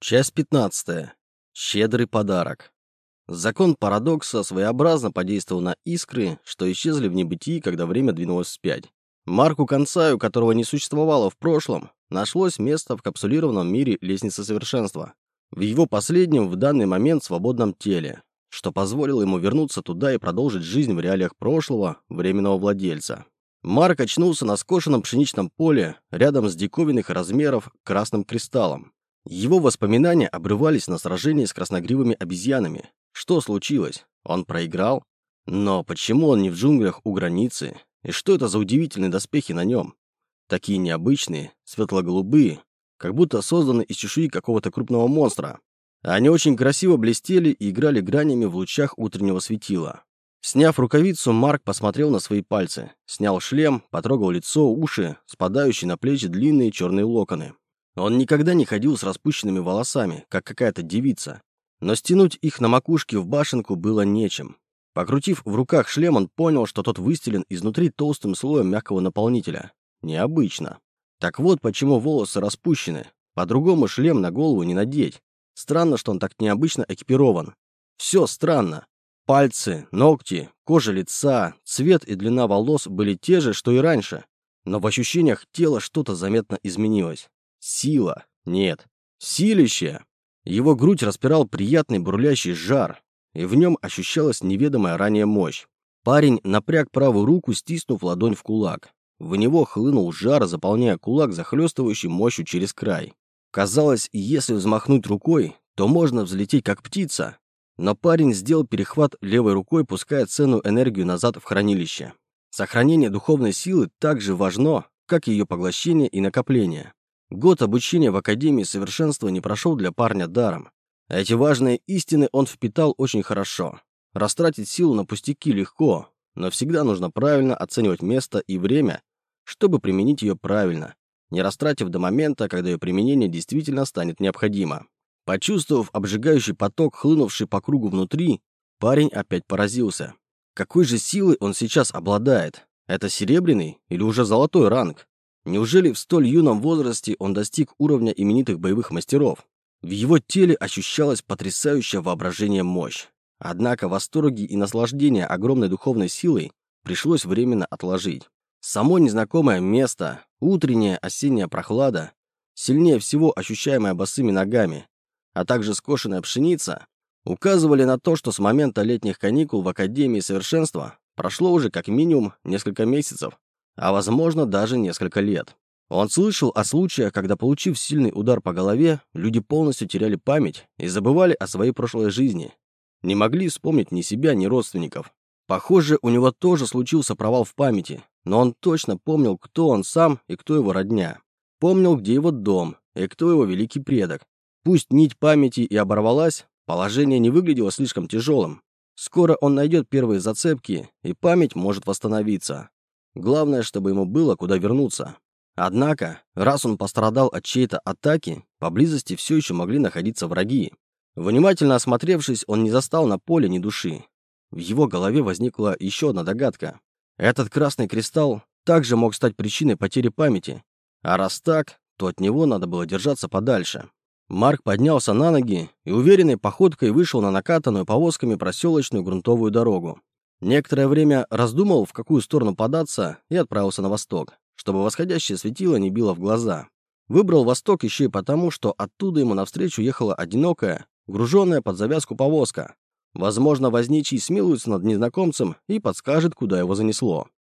Часть 15. Щедрый подарок. Закон парадокса своеобразно подействовал на искры, что исчезли в небытии, когда время двинулось вспять. Марку Концаю, которого не существовало в прошлом, нашлось место в капсулированном мире лестницы совершенства. В его последнем в данный момент свободном теле, что позволило ему вернуться туда и продолжить жизнь в реалиях прошлого временного владельца. Марк очнулся на скошенном пшеничном поле рядом с диковинных размеров красным кристаллом, его воспоминания обрывались на сражении с красногривыми обезьянами. Что случилось? Он проиграл? Но почему он не в джунглях у границы? И что это за удивительные доспехи на нем? Такие необычные, светло-голубые, как будто созданы из чешуи какого-то крупного монстра. Они очень красиво блестели и играли гранями в лучах утреннего светила. Сняв рукавицу, Марк посмотрел на свои пальцы, снял шлем, потрогал лицо, уши, спадающие на плечи длинные черные локоны. Он никогда не ходил с распущенными волосами, как какая-то девица. Но стянуть их на макушке в башенку было нечем. Покрутив в руках шлем, он понял, что тот выстелен изнутри толстым слоем мягкого наполнителя. Необычно. Так вот, почему волосы распущены. По-другому шлем на голову не надеть. Странно, что он так необычно экипирован. Все странно. Пальцы, ногти, кожа лица, цвет и длина волос были те же, что и раньше. Но в ощущениях тела что-то заметно изменилось. Сила. Нет. Силище. Его грудь распирал приятный бурлящий жар, и в нем ощущалась неведомая ранее мощь. Парень напряг правую руку, стиснув ладонь в кулак. В него хлынул жар, заполняя кулак захлестывающей мощью через край. Казалось, если взмахнуть рукой, то можно взлететь как птица. Но парень сделал перехват левой рукой, пуская ценную энергию назад в хранилище. Сохранение духовной силы так же важно, как ее поглощение и накопление. Год обучения в Академии Совершенства не прошел для парня даром. Эти важные истины он впитал очень хорошо. Растратить силу на пустяки легко, но всегда нужно правильно оценивать место и время, чтобы применить ее правильно, не растратив до момента, когда ее применение действительно станет необходимо. Почувствовав обжигающий поток, хлынувший по кругу внутри, парень опять поразился. Какой же силой он сейчас обладает? Это серебряный или уже золотой ранг? Неужели в столь юном возрасте он достиг уровня именитых боевых мастеров? В его теле ощущалась потрясающая воображение мощь. Однако восторги и наслаждение огромной духовной силой пришлось временно отложить. Само незнакомое место, утренняя осенняя прохлада, сильнее всего ощущаемая босыми ногами, а также скошенная пшеница, указывали на то, что с момента летних каникул в Академии Совершенства прошло уже как минимум несколько месяцев, а возможно даже несколько лет. Он слышал о случаях, когда, получив сильный удар по голове, люди полностью теряли память и забывали о своей прошлой жизни. Не могли вспомнить ни себя, ни родственников. Похоже, у него тоже случился провал в памяти, но он точно помнил, кто он сам и кто его родня. Помнил, где его дом и кто его великий предок. Пусть нить памяти и оборвалась, положение не выглядело слишком тяжелым. Скоро он найдет первые зацепки, и память может восстановиться. Главное, чтобы ему было куда вернуться. Однако, раз он пострадал от чьей-то атаки, поблизости все еще могли находиться враги. Внимательно осмотревшись, он не застал на поле ни души. В его голове возникла еще одна догадка. Этот красный кристалл также мог стать причиной потери памяти. А раз так, то от него надо было держаться подальше. Марк поднялся на ноги и уверенной походкой вышел на накатанную повозками проселочную грунтовую дорогу. Некоторое время раздумал, в какую сторону податься, и отправился на восток, чтобы восходящее светило не било в глаза. Выбрал восток еще и потому, что оттуда ему навстречу ехала одинокая, груженная под завязку повозка. Возможно, возничий смилуется над незнакомцем и подскажет, куда его занесло.